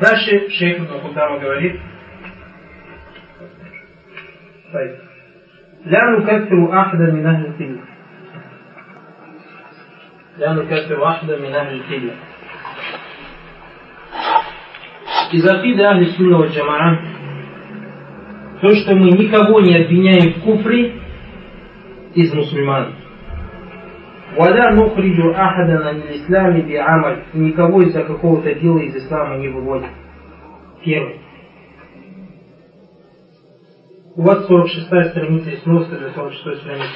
Дальше шейх Нахутама говорит, لا نكفر أحدا من أهل القبلة لا نكفر أحدا من أهل القبلة Из акиды Ахли Сунна Джамаа то, что мы никого не обвиняем в куфре из мусульман. Валя нухриджу ахада на исламе би амаль. Никого из-за какого-то дела из ислама не выводит. Первый. У вас 46 страница и сноска для 46 страницы.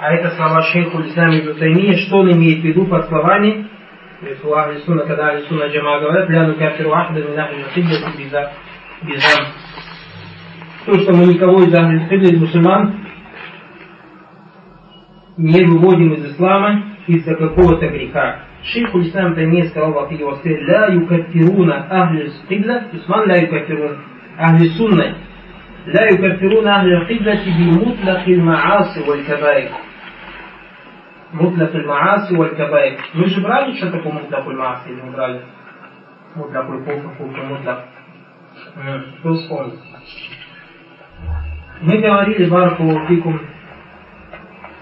А это слова шейху Ислама Ибн Что он имеет в виду под словами? Сунна, когда Ахли Сунна Джама говорят, ля ну кафиру ахда мин ахли бизам. То, что мы никого из Ахли из мусульман не выводим из ислама из-за какого-то греха. Шейх Улислам Тайми сказал в Афиге Васфе, «Ла юкафируна ахли скибла, Усман ла юкафируна ахли сунна, ла юкафируна ахли скибла би мутлахи мааси валь кабаик». Мутлахи мааси валь кабаик. Мы же брали, что такое мутлахи мааси, или мы брали? Мутлахи куфа, куфа, мутлах. Кто э, вспомнит? Мы говорили, Барху Фикум,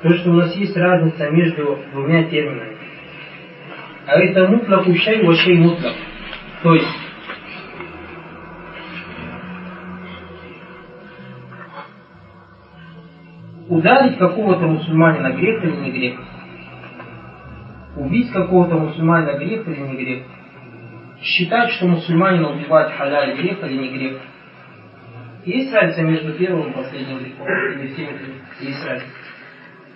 то, что у нас есть разница между двумя терминами. А это мутлак ущай ващай мутлак. То есть, ударить какого-то мусульманина грех или не грех? Убить какого-то мусульманина грех или не грех? Считать, что мусульманина убивать халяль грех или не грех? Есть разница между первым и последним грехом? Или всеми есть разница?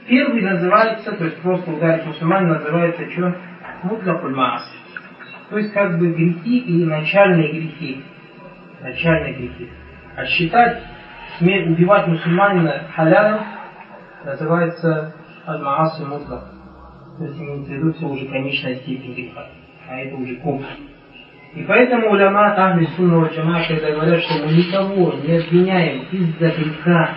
Первый называется, то есть просто ударить мусульманина называется что? Мутлакуль. То есть как бы грехи или начальные грехи. Начальные грехи. А считать, смерть, убивать мусульманина халялом называется аль-маас мутлак. То есть имеется в виду все уже конечная степень греха. А это уже куфр. И поэтому уляма Ахли Сунна Джама, когда говорят, что мы никого не обвиняем из-за греха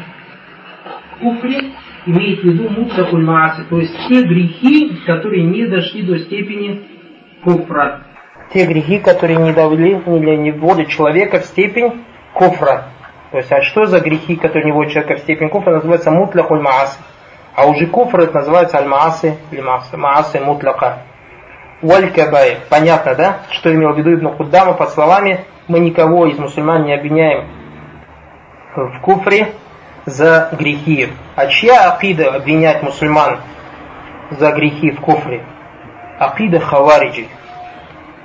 куфре, имеет в виду мутлакуль мааси, то есть те грехи, которые не дошли до степени куфра. Те грехи, которые не довели, или не вводят человека в степень куфра. То есть, а что за грехи, которые не вводят человека в степень куфра, называется мутлакуль мааси. А уже куфр это называется аль-мааси или мааси мутляка. Уаль Понятно, да? Что имел в виду Ибн Худдама под словами «Мы никого из мусульман не обвиняем в куфре, за грехи. А чья акида обвинять мусульман за грехи в куфре? Акида хавариджи.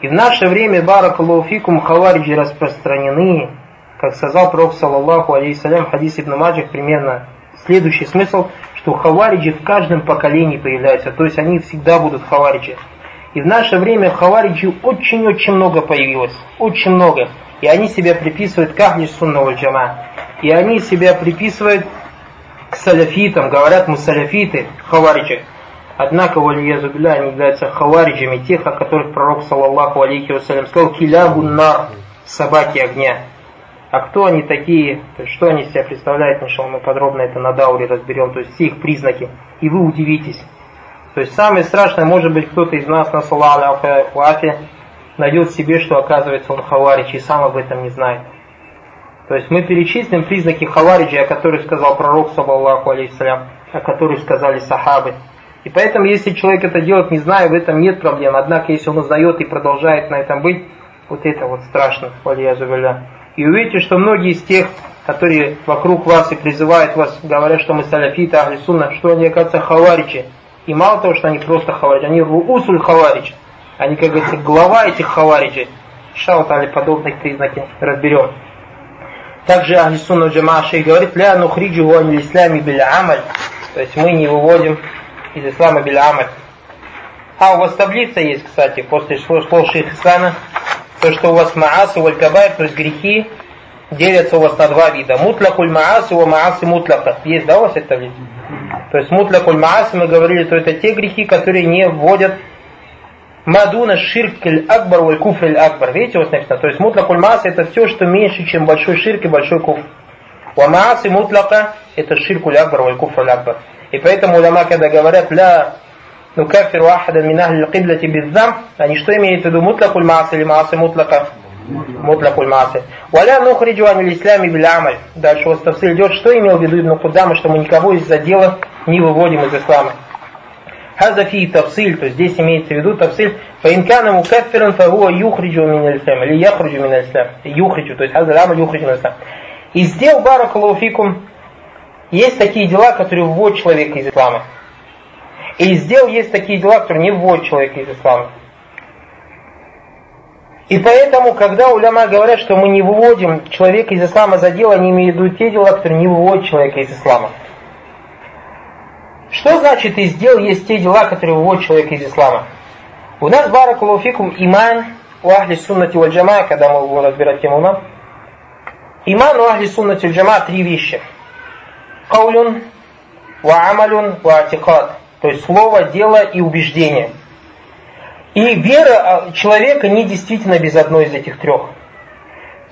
И в наше время, баракалуфикум, хавариджи распространены, как сказал Пророк, саллаллаху алейхиссалям, хадис Ибн Маджих, примерно следующий смысл, что хавариджи в каждом поколении появляются, то есть они всегда будут хавариджи. И в наше время хавариджи очень-очень много появилось, очень много. И они себя приписывают к ахли сунного джама. И они себя приписывают к саляфитам, говорят мы саляфиты, хавариджи. Однако, валиязубля, они являются хавариджами тех, о которых пророк, саллаллаху алейхи вассалям, сказал, килягу нар, собаки огня. А кто они такие, то есть, что они себя представляют, иншалла, мы подробно это на дауре разберем, то есть все их признаки, и вы удивитесь. То есть самое страшное, может быть, кто-то из нас на саллаху найдет себе, что оказывается он хаварич и сам об этом не знает. То есть мы перечислим признаки хавариджи, о которых сказал пророк, саллаллаху алейхиссалям, о которых сказали сахабы. И поэтому, если человек это делает, не зная, в этом нет проблем. Однако, если он узнает и продолжает на этом быть, вот это вот страшно, валиязубилля. И увидите, что многие из тех, которые вокруг вас и призывают вас, говорят, что мы саляфиты, ахли сунна, что они, оказывается, хаваричи. И мало того, что они просто хаваричи, они усуль хаварич. Они, как говорится, глава этих хавариджей. Шаутали подобных признаки разберем. Также Ахлисунна Джама Шейх говорит, ля нухриджу ан ислами биль амаль. То есть мы не выводим из ислама биль амаль. А у вас таблица есть, кстати, после слов Шейх Ислама, то, что у вас маасу валь кабайр, то есть грехи, делятся у вас на два вида. Мутлакуль маасу ва мааси мутляка. Есть, да, у вас эта таблица? То есть мутлакуль мааси, мы говорили, что это те грехи, которые не вводят Мадуна ширк акбар валь куфр акбар. Видите, вот написано. То есть мутлакуль маас это все, что меньше, чем большой ширк и большой куфр. Ва маас и мутляка это ширкуль акбар валь куфр акбар. И поэтому уляма, когда говорят ля нукафиру ахада мин ахли киблати беззам, они что имеют в виду мутлакуль маас или маас и мутляка? Мутлахуль маси. Валя нухриджу аниль ислями билямаль. Дальше вот тавсиль идет, что имел в виду Ибн Кудама, что мы никого из-за дела не выводим из ислама. Хазафи тавсиль, то есть здесь имеется в виду тавсиль, фаинкана мукаффиран фагуа юхриджу мин ислам, или яхриджу мин ислам, юхриджу, то есть хаза ама юхриджу мин ислам. И сделал баракалуфикум, есть такие дела, которые вводят человека из ислама. И сделал есть такие дела, которые не вводят человека из ислама. И поэтому, когда уляма говорят, что мы не выводим человека из ислама за дело, они имеют в виду те дела, которые не выводят человека из ислама. Что значит и сделал есть те дела, которые выводят человека из ислама? У нас баракулуфикум иман у ахли суннати валь джама, когда мы будем разбирать тему иман. Иман у ахли суннати валь джама три вещи. Каулюн, ва амалюн, ва атикад. То есть слово, дело и убеждение – и вера а, человека не действительно без одной из этих трех.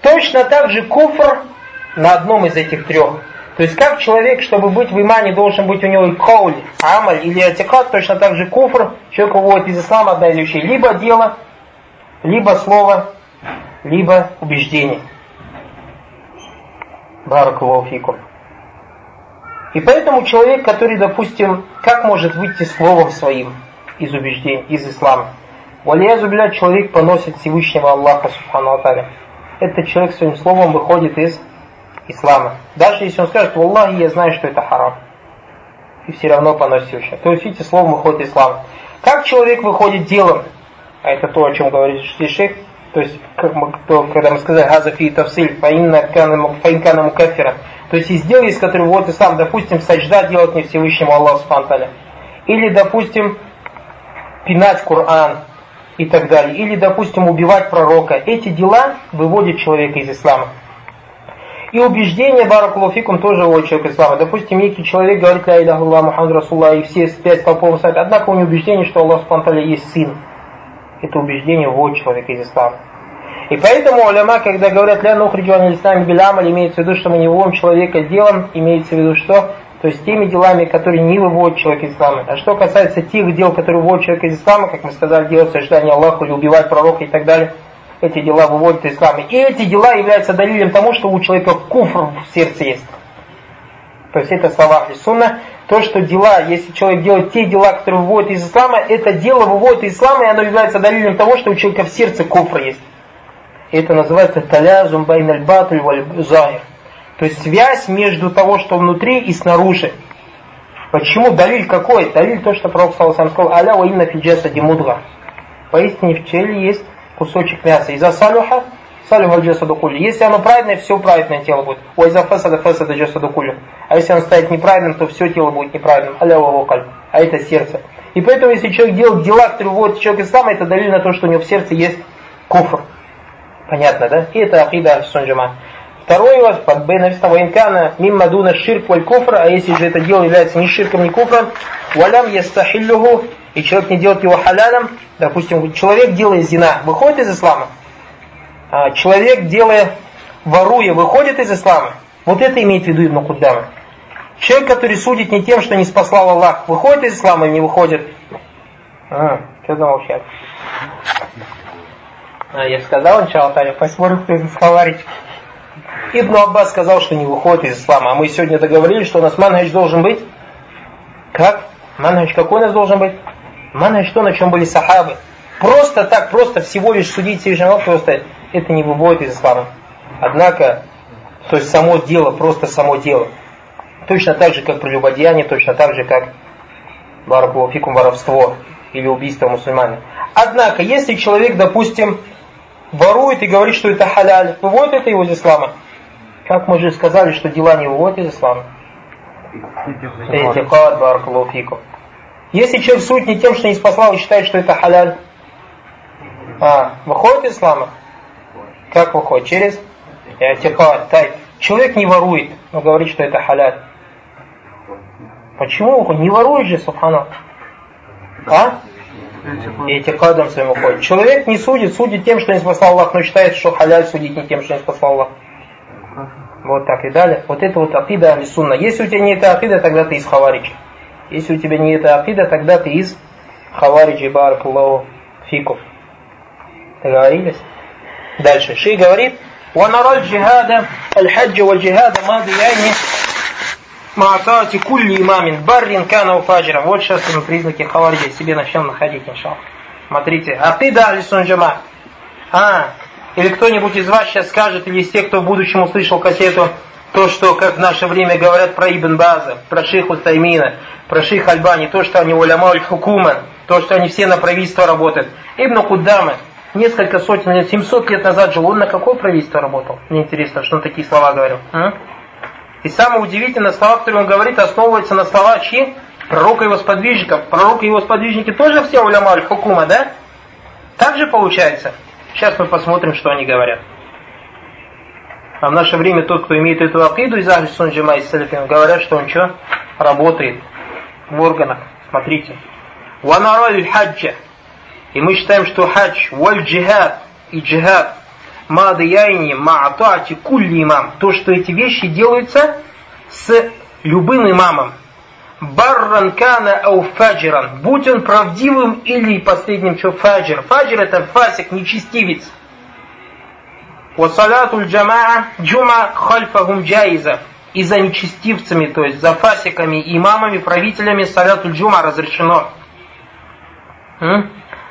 Точно так же куфр на одном из этих трех. То есть как человек, чтобы быть в имане, должен быть у него и кауль, амаль или атикат, точно так же куфр, человек выводит из ислама одна из вещей. Либо дело, либо слово, либо убеждение. Баракулуфикум. И поэтому человек, который, допустим, как может выйти словом своим из убеждений, из ислама? Валиязу человек поносит Всевышнего Аллаха Субхану Аталя. Этот человек своим словом выходит из ислама. Даже если он скажет, Аллахи, я знаю, что это харам. И все равно поносит Всевышнего. То есть, видите, словом выходит из ислама. Как человек выходит делом? А это то, о чем говорит шейх. То есть, как мы, то, когда мы сказали Газафи Тавсиль, фаинкана. То есть, из дел, из которых вот и сам, допустим, сажда делать не Всевышнему Аллаху Субхану Или, допустим, пинать Коран, и так далее. Или, допустим, убивать пророка. Эти дела выводят человека из ислама. И убеждение Баракулуфикум тоже выводит человека ислама. Допустим, некий человек говорит, ля иляха Аллах, Мухаммад Расулла, и все пять столпов сайт. Однако у него убеждение, что Аллах Субтитры есть сын. Это убеждение вводит человека из ислама. И поэтому уляма, когда говорят «ля нухриджуан ислам билямаль», имеется в виду, что мы не вводим человека делом, имеется в виду, что то есть теми делами, которые не выводят человека из ислама. А что касается тех дел, которые выводят человека из ислама, как мы сказали, делать сождание Аллаху или убивать пророка и так далее, эти дела выводят из ислама. И эти дела являются далилем тому, что у человека куфр в сердце есть. То есть это слова Сунна. То, что дела, если человек делает те дела, которые выводят из ислама, это дело выводит из ислама, и оно является далилем того, что у человека в сердце куфр есть. Это называется талязум байн аль-батуль валь захир. То есть связь между того, что внутри и снаружи. Почему далиль какой? Далиль то, что Пророк сам сказал, аля ва инна фиджаса димудга. Поистине в теле есть кусочек мяса. Из-за салюха, салюха джасаду. Если оно правильное, все правильное тело будет. Ой, за фасада фасада джасаду кули. А если оно стоит неправильным, то все тело будет неправильным. Аля ва вокаль. А это сердце. И поэтому, если человек делает дела, которые вводят человек ислама, это далиль на то, что у него в сердце есть куфр. Понятно, да? И это ахида сунджама. Второй у вас под Б написано «Ваинкана мимма дуна ширк валь куфра», а если же это дело является ни ширком, ни куфром, «Валям ястахиллюху», и человек не делает его халялем, допустим, человек делает зина, выходит из ислама, а человек, делая, воруя, выходит из ислама, вот это имеет в виду Ибн Куддама. Человек, который судит не тем, что не спасал Аллах, выходит из ислама или не выходит? А, что замолчать? А, я сказал, начало Таня, посмотрим, кто из хаваричек. Ибн Аббас сказал, что не выходит из ислама. А мы сегодня договорились, что у нас манхадж должен быть. Как? Манхадж какой у нас должен быть? Манхадж то, на чем были сахабы. Просто так, просто всего лишь судить Всевышнего просто это не выводит из ислама. Однако, то есть само дело, просто само дело. Точно так же, как прелюбодеяние, точно так же, как барабуфикум воровство или убийство мусульманина. Однако, если человек, допустим, ворует и говорит, что это халяль, выводит это его из ислама? Как мы же сказали, что дела не выводят из ислама. Этикад, баракалуфикум. Если человек суть не тем, что не спасал и считает, что это халяль, а, выходит из ислама? Как выходит? Через этикад, тай. Человек не ворует, но говорит, что это халяль. Почему выходит? Не ворует же, субхана. А? Этикадом своим уходит. Человек не судит, судит тем, что не спасал Аллах, но считает, что халяль судить не тем, что не спасал Аллах. Вот так и далее. Вот это вот акида сунна. Если у тебя не это акида, тогда ты из хаварича. Если у тебя не это акида, тогда ты из хаварича баракуллаху фиков. Договорились? Дальше. Шей говорит, ونرى الجهاد الحج والجهاد ماضيين مع طاعة كل إمام بر كان وفاجرا. Вот сейчас мы признаки хаварджи себе начнем находить, иншаллах. Смотрите, акида алисун джама. А, или кто-нибудь из вас сейчас скажет, или из тех, кто в будущем услышал кассету, то, что, как в наше время говорят про Ибн База, про Шейху Таймина, про Шейх Альбани, то, что они уляма хукума, то, что они все на правительство работают. Ибн Куддама, несколько сотен лет, 700 лет назад жил, он на какое правительство работал? Мне интересно, что он такие слова говорил. А? И самое удивительное, слова, которые он говорит, основываются на слова чьи? Пророка его сподвижников. Пророк и его сподвижники тоже все уляма хукума, да? Так же получается? Сейчас мы посмотрим, что они говорят. А в наше время тот, кто имеет эту акиду из Ахли Сун Джама и Салифин, говорят, что он что? Работает в органах. Смотрите. Ванараль хаджа. И мы считаем, что хадж, валь джихад и джихад, мадаяйни маатати кулли имам. То, что эти вещи делаются с любым имамом. Барран кана ау фаджиран. Будь он правдивым или последним, что фаджир. Фаджир это фасик, нечестивец. Васалатуль джамаа джума хальфахум джаиза. И за нечестивцами, то есть за фасиками, имамами, правителями салятуль джума разрешено.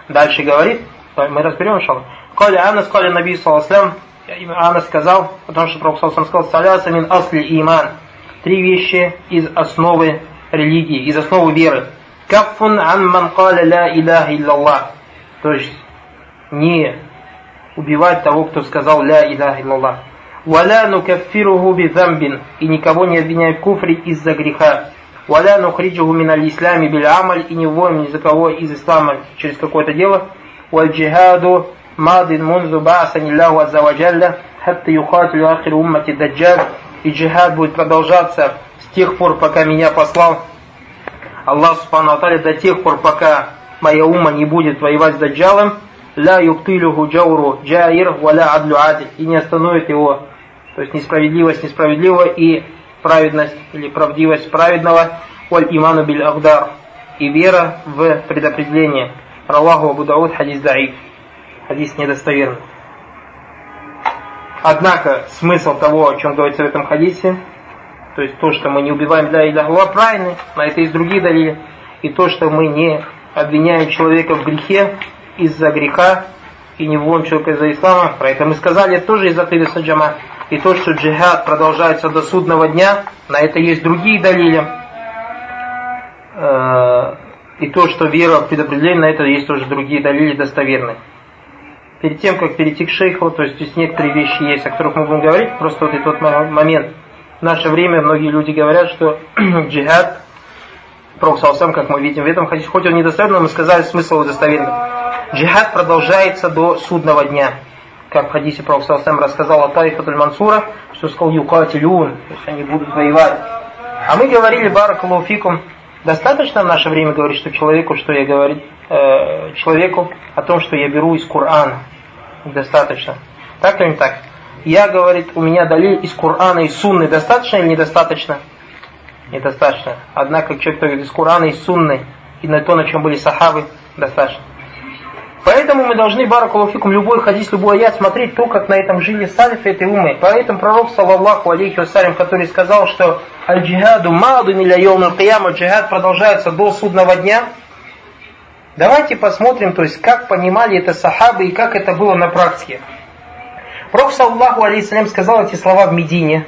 Дальше говорит, мы разберем, иншаллах. Коля Анас, Коля Наби Саласлам, Анас сказал, потому что Пророк сказал, саляса мин асли иман. Три вещи из основы религии, из основы веры. Кафун ан ман каля ла илляха. То есть не убивать того, кто сказал ля иляха иллаллах. Валя нукаффируху бидамбин. И никого не обвиняй в куфре из-за греха. Валя нухриджуху миналь ислами биль амаль. И не вводим ни за кого из ислама через какое-то дело. Валь джихаду мадин мунзу баасани Аллаху аззаваджалля. Хатта юхатилю ахир уммати даджаль. И джихад будет продолжаться с тех пор, пока меня послал Аллах Субхану до тех пор, пока моя ума не будет воевать с Даджалом, ля юптилюху джауру джаир валя адлю адиль. И не остановит его, то есть несправедливость несправедливого и праведность или правдивость праведного, валь иману биль агдар. И вера в предопределение. Раваху Абу хадис даиф. Хадис недостоверный. Однако смысл того, о чем говорится в этом хадисе, то есть то, что мы не убиваем для Илляхуа, правильный, на это есть другие далили. И то, что мы не обвиняем человека в грехе из-за греха и не вводим человека из-за ислама, про это мы сказали, тоже из-за Тида Саджама. И то, что джихад продолжается до судного дня, на это есть другие далили. Э, и то, что вера предопределена, на это есть тоже другие далили достоверные. Перед тем, как перейти к шейху, то есть здесь некоторые вещи есть, о которых мы будем говорить, просто вот этот момент – в наше время многие люди говорят, что джихад, Пророк как мы видим в этом хадисе, хоть он недостоверный, но мы сказали смысл его достоверный. Джихад продолжается до судного дня. Как в хадисе Пророк сам рассказал о Таифатуль Мансура, что сказал юкатилюн, то есть они будут воевать. А мы говорили, баракалуфикум, достаточно в наше время говорить, что человеку, что я говорю, э, человеку о том, что я беру из Корана. Достаточно. Так или не так? я, говорит, у меня далиль из Корана и Сунны достаточно или недостаточно? Недостаточно. Однако человек, говорит из Корана и Сунны, и на то, на чем были сахабы, достаточно. Поэтому мы должны, баракулуфикум, любой хадис, любой аят смотреть то, как на этом жили салифы этой умы. Поэтому пророк, саллаллаху алейхи вассалям, который сказал, что аль-джихаду маду миля йоум кияма джихад продолжается до судного дня. Давайте посмотрим, то есть, как понимали это сахабы и как это было на практике. Пророк, саллаху алейхиссалям, сказал эти слова в Медине.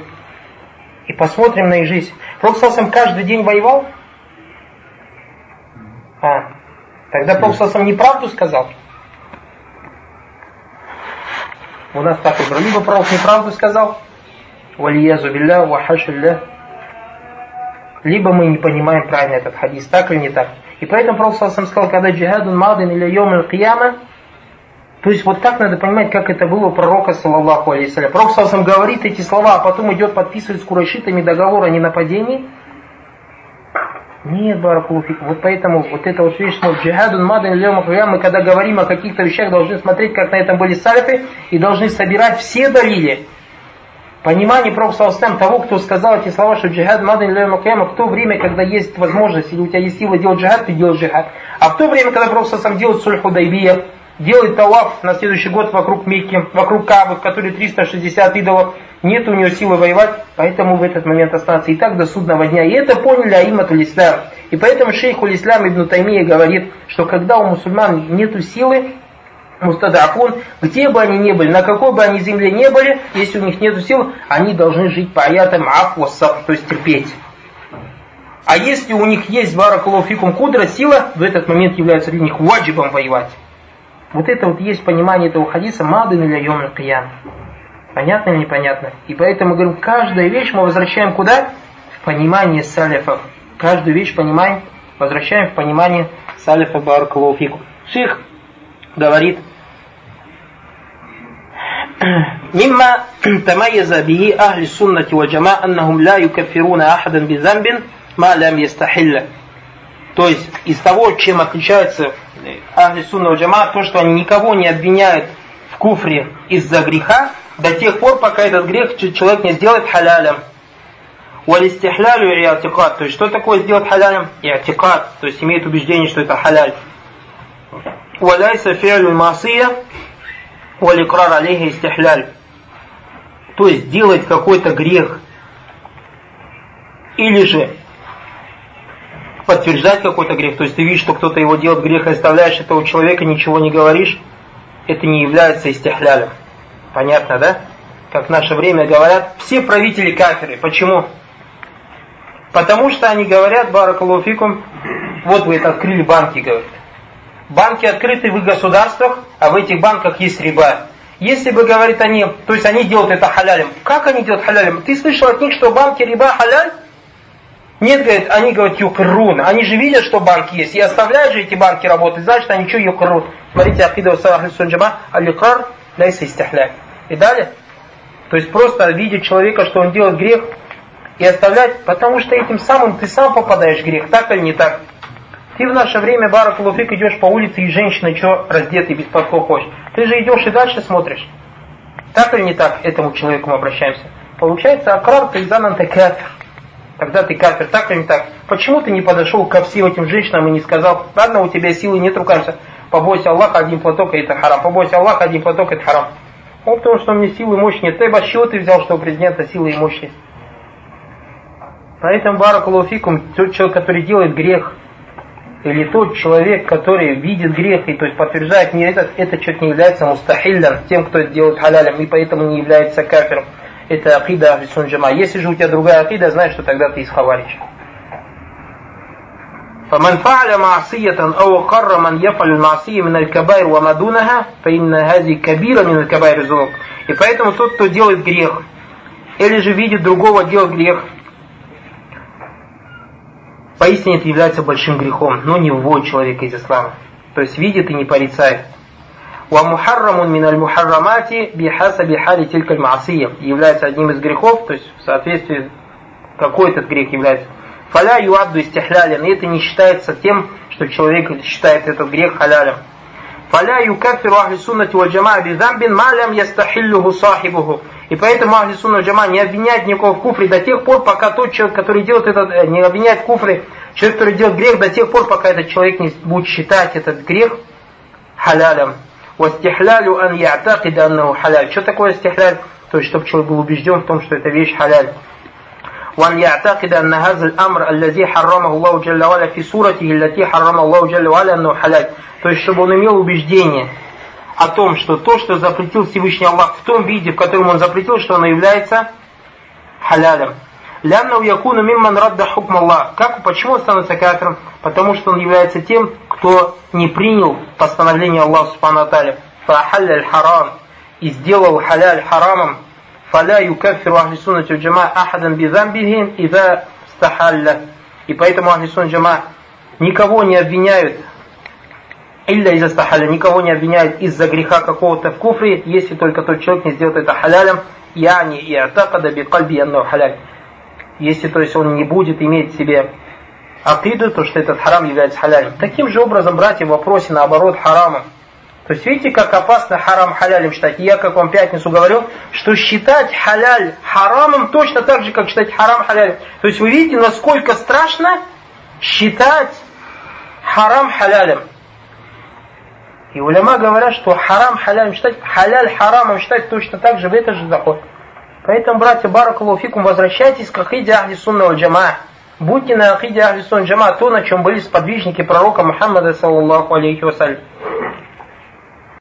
И посмотрим на их жизнь. Пророк, саллаху каждый день воевал? А, тогда Пророк, саллаху неправду сказал? У нас так вот, либо Пророк неправду сказал, валиязу билля, вахашилля, либо мы не понимаем правильно этот хадис, так или не так. И поэтому Пророк, саллаху сказал, когда джихадун мадин или йом аль-кияма, то есть вот так надо понимать, как это было у пророка, саллаллаху алейсалям. Пророк саллаллаху говорит эти слова, а потом идет подписывать с курайшитами договор о ненападении. Нет, баракулуфик. Вот поэтому вот это вот вещь, что джихадун мадан мы когда говорим о каких-то вещах, должны смотреть, как на этом были салифы, и должны собирать все далили. Понимание Пророка того, кто сказал эти слова, что джихад мадан в то время, когда есть возможность, или у тебя есть сила делать джихад, ты делаешь джихад. А в то время, когда Пророк делает сульху дайбия, делает талаф на следующий год вокруг Мекки, вокруг Кабы, в которой 360 идолов, нет у него силы воевать, поэтому в этот момент останется и так до судного дня. И это поняли Аиматуль Ислам. И поэтому шейху Ислам Ибн Таймия говорит, что когда у мусульман нету силы, мустадафун, где бы они ни были, на какой бы они земле не были, если у них нет сил, они должны жить по аятам афвасах, то есть терпеть. А если у них есть баракулуфикум кудра, сила, в этот момент является для них ваджибом воевать. Вот это вот есть понимание этого хадиса мадын или йом киян. Понятно или непонятно? И поэтому, говорим, каждая вещь мы возвращаем куда? В понимание салифов. Каждую вещь понимаем, возвращаем в понимание салифа баракулуфикум. Ших говорит, مما تميز به أهل السنة والجماعة أنهم لا يكفرون أحدا بذنب ما لم يستحل то есть из того, чем отличается Ахли Сунна Джама, то, что они никого не обвиняют в куфре из-за греха, до тех пор, пока этот грех человек не сделает халялем. Валистихлялю и атикат. То есть, что такое сделать халялем? И атикат. То есть, имеет убеждение, что это халяль. Валяйса фиалю масия валикрар алейхи истихляль. То есть, делать какой-то грех. Или же подтверждать какой-то грех, то есть ты видишь, что кто-то его делает грех, и оставляешь этого человека, ничего не говоришь, это не является истихлялем. Понятно, да? Как в наше время говорят, все правители кафиры. Почему? Потому что они говорят, баракалуфикум, вот вы это открыли банки, говорят. Банки открыты в государствах, а в этих банках есть риба. Если бы, говорит они, то есть они делают это халялем. Как они делают халялем? Ты слышал от них, что банки риба халяль? Нет, говорит, они говорят юкрун. Они же видят, что банк есть. И оставляют же эти банки работать, значит они что юкрун. Смотрите, Акида Сахли Сунджаба, аликар ляйса истихля. И далее. То есть просто видит человека, что он делает грех, и оставлять, потому что этим самым ты сам попадаешь в грех, так или не так. Ты в наше время, Барак Луфик, идешь по улице, и женщина что, раздетый, без подков хочешь. Ты же идешь и дальше смотришь. Так или не так, этому человеку мы обращаемся. Получается, акрар тайзанан кафир тогда ты кафир, так или не так. Почему ты не подошел ко всем этим женщинам и не сказал, ладно, у тебя силы нет, рукавица, побойся Аллаха, один платок, это харам, побойся Аллаха, один платок, это харам. Он потому что у меня силы и мощь нет. Ты с чего ты взял, что у президента силы и мощь есть? Поэтому баракулуфикум, тот человек, который делает грех, или тот человек, который видит грех и то есть подтверждает не этот, это человек не является мустахиллем, тем, кто это делает халялем, и поэтому не является кафиром. Это акида Ахлисун Джама. Если же у тебя другая акида, знай, что тогда ты из Хаварич. فمن فعل معصية أو قر من يفعل المعصية من الكبائر وما دونها فإن هذه كبيرة من الكبائر الذنوب. И поэтому тот, кто делает грех, или же видит другого делать грех, поистине это является большим грехом, но не вводит человека из ислама. То есть видит и не порицает. ومحرم من المحرمات بحسب حال تلك المعصية является одним из грехов, то есть в соответствии какой этот грех является. Фаля юадду истихлялен, и это не считается тем, что человек считает этот грех халялем. Фаля юкафиру ахли суннати валь джамаа бидамбин малям ястахиллюху сахибуху. И поэтому ахли сунна джама не обвиняет никого в куфре до тех пор, пока тот человек, который делает этот, э, не обвиняет в куфре, человек, который делает грех до тех пор, пока этот человек не будет считать этот грех халялем. Вастихлялю ан я'такида аннаху халяль. Что такое стихляль? То есть, чтобы человек был убежден в том, что это вещь халяль. وأن يعتقد أن هذا الأمر الذي حرمه الله جل وعلا في صورته التي حرم الله جل وعلا أنه حلال. То есть, чтобы он имел убеждение о том, что то, что запретил Всевышний Аллах в том виде, в котором он запретил, что оно является халялем. Ляннау якуну мимман радда хукм Аллах. Как, почему он становится кафиром? Потому что он является тем, кто не принял постановление Аллаха Субхану Аталя. Фахалляль харам. И сделал халяль харамом. Фаля юкафиру ахли суннати джама ахадан бидамбихим ида стахалля. И поэтому ахли суннати джама никого не обвиняют Илля из-за стахаля, никого не обвиняют из-за греха какого-то в куфре, если только тот человек не сделает это халялем, яни и атакада би кальби халяль если то есть он не будет иметь в себе акиду, то что этот харам является халялем. Таким же образом, братья, в вопросе наоборот харама. То есть видите, как опасно харам халялем считать. И я, как вам пятницу говорил, что считать халяль харамом точно так же, как считать харам халялем. То есть вы видите, насколько страшно считать харам халялем. И уляма говорят, что харам халяль считать, халяль харамом считать точно так же, в это же заход. Поэтому, братья, баракалуфикум, возвращайтесь к акиде ахли джама. Будьте на акиде ахли сунного джама, то, на чем были сподвижники пророка Мухаммада, саллаллаху алейхи вассалям.